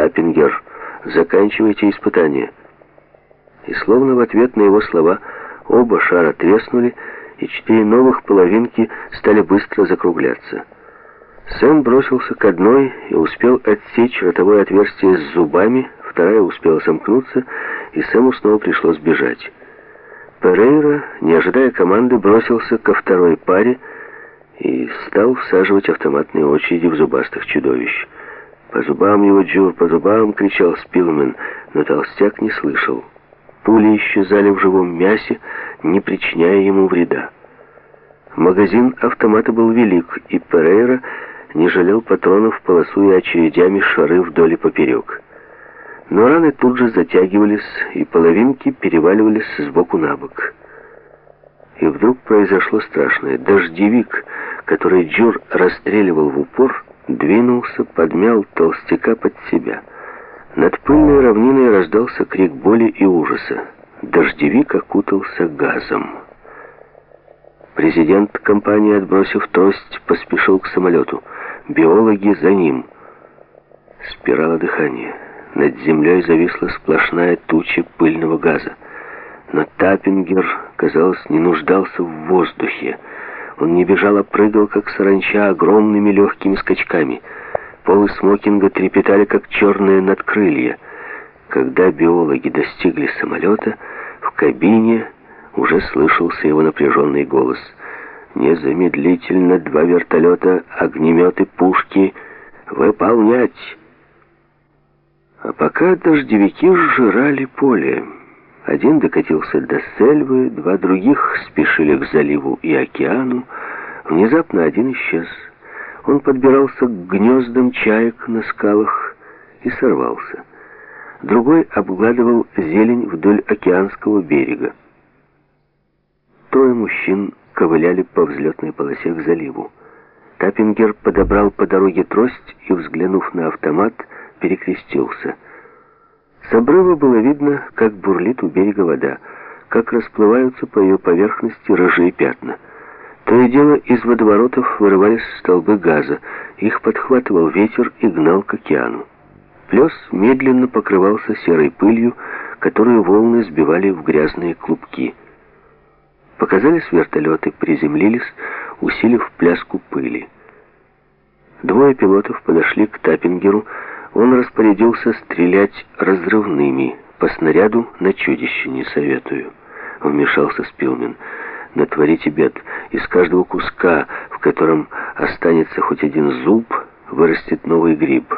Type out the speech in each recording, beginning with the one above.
Таппингер, заканчивайте испытание». И словно в ответ на его слова оба шара треснули, и четыре новых половинки стали быстро закругляться. Сэм бросился к одной и успел отсечь ротовое отверстие с зубами, вторая успела сомкнуться, и Сэму снова пришлось бежать. Перейра, не ожидая команды, бросился ко второй паре и стал всаживать автоматные очереди в зубастых чудовищ. «По зубам его, Джур, по зубам!» — кричал Спилмен, но толстяк не слышал. Пули исчезали в живом мясе, не причиняя ему вреда. Магазин автомата был велик, и Перейра не жалел патронов, полосуя очередями шары вдоль и поперек. Но раны тут же затягивались, и половинки переваливались сбоку на бок. И вдруг произошло страшное. Дождевик, который Джур расстреливал в упор, двинулся, подмял толстяка под себя. Над пыльной равниной раздался крик боли и ужаса. Дождевик окутался газом. Президент компании, отбросив трость, поспешил к самолету. Биологи за ним. Спирала дыхания. Над землей зависла сплошная туча пыльного газа. Но Таппингер, казалось, не нуждался в воздухе. Он не бежал, а прыгал, как саранча, огромными легкими скачками. Полы смокинга трепетали, как черные надкрылья. Когда биологи достигли самолета, в кабине уже слышался его напряженный голос. «Незамедлительно два вертолета, огнеметы, пушки. Выполнять!» А пока дождевики сжирали поле. Один докатился до Сельвы, два других спешили к заливу и океану. Внезапно один исчез. Он подбирался к гнездам чаек на скалах и сорвался. Другой обгладывал зелень вдоль океанского берега. Трое мужчин ковыляли по взлетной полосе к заливу. Таппингер подобрал по дороге трость и, взглянув на автомат, перекрестился. С обрыва было видно, как бурлит у берега вода, как расплываются по ее поверхности рыжие пятна. То и дело из водоворотов вырывались столбы газа, их подхватывал ветер и гнал к океану. Плес медленно покрывался серой пылью, которую волны сбивали в грязные клубки. Показались вертолеты, приземлились, усилив пляску пыли. Двое пилотов подошли к Таппингеру, он распорядился стрелять разрывными. По снаряду на чудище не советую. Вмешался Спилмен. Натворите бед. Из каждого куска, в котором останется хоть один зуб, вырастет новый гриб.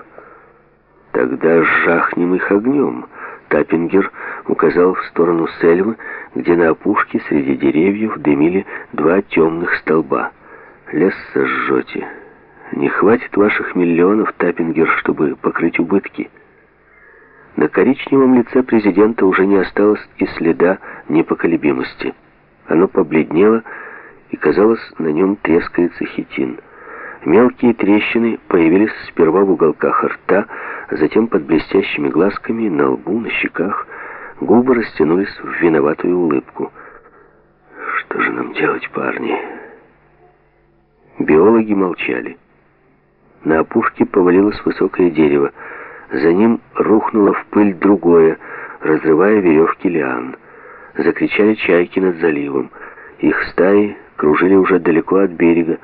Тогда жахнем их огнем. Таппингер указал в сторону Сельвы, где на опушке среди деревьев дымили два темных столба. Лес сожжете. Не хватит ваших миллионов, Таппингер, чтобы покрыть убытки. На коричневом лице президента уже не осталось и следа непоколебимости. Оно побледнело, и, казалось, на нем трескается хитин. Мелкие трещины появились сперва в уголках рта, затем под блестящими глазками, на лбу, на щеках. Губы растянулись в виноватую улыбку. «Что же нам делать, парни?» Биологи молчали. На опушке повалилось высокое дерево. За ним рухнуло в пыль другое, разрывая веревки лиан. Закричали чайки над заливом. Их стаи кружили уже далеко от берега,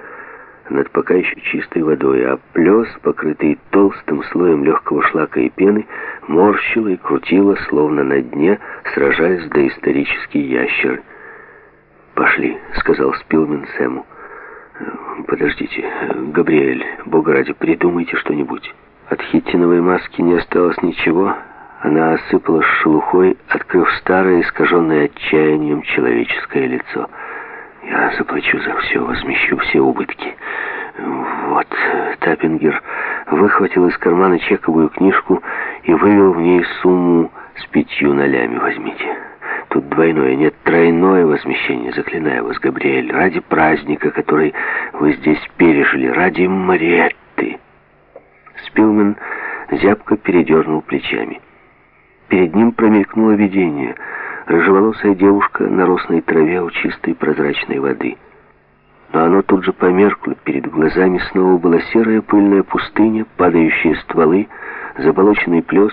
над пока еще чистой водой, а плес, покрытый толстым слоем легкого шлака и пены, морщило и крутило, словно на дне сражались доисторические ящеры. «Пошли», — сказал Спилмен Сэму. «Подождите, Габриэль, бога ради, придумайте что-нибудь». От хитиновой маски не осталось ничего. Она осыпалась шелухой, открыв старое, искаженное отчаянием человеческое лицо. «Я заплачу за все, возмещу все убытки». Вот, Таппингер выхватил из кармана чековую книжку и вывел в ней сумму с пятью нолями. «Возьмите». Тут двойное, нет, тройное возмещение, заклинаю вас, Габриэль, ради праздника, который вы здесь пережили, ради Мариетты. Спилмен зябко передернул плечами. Перед ним промелькнуло видение. Рыжеволосая девушка на росной траве у чистой прозрачной воды. Но оно тут же померкло. Перед глазами снова была серая пыльная пустыня, падающие стволы, заболоченный плес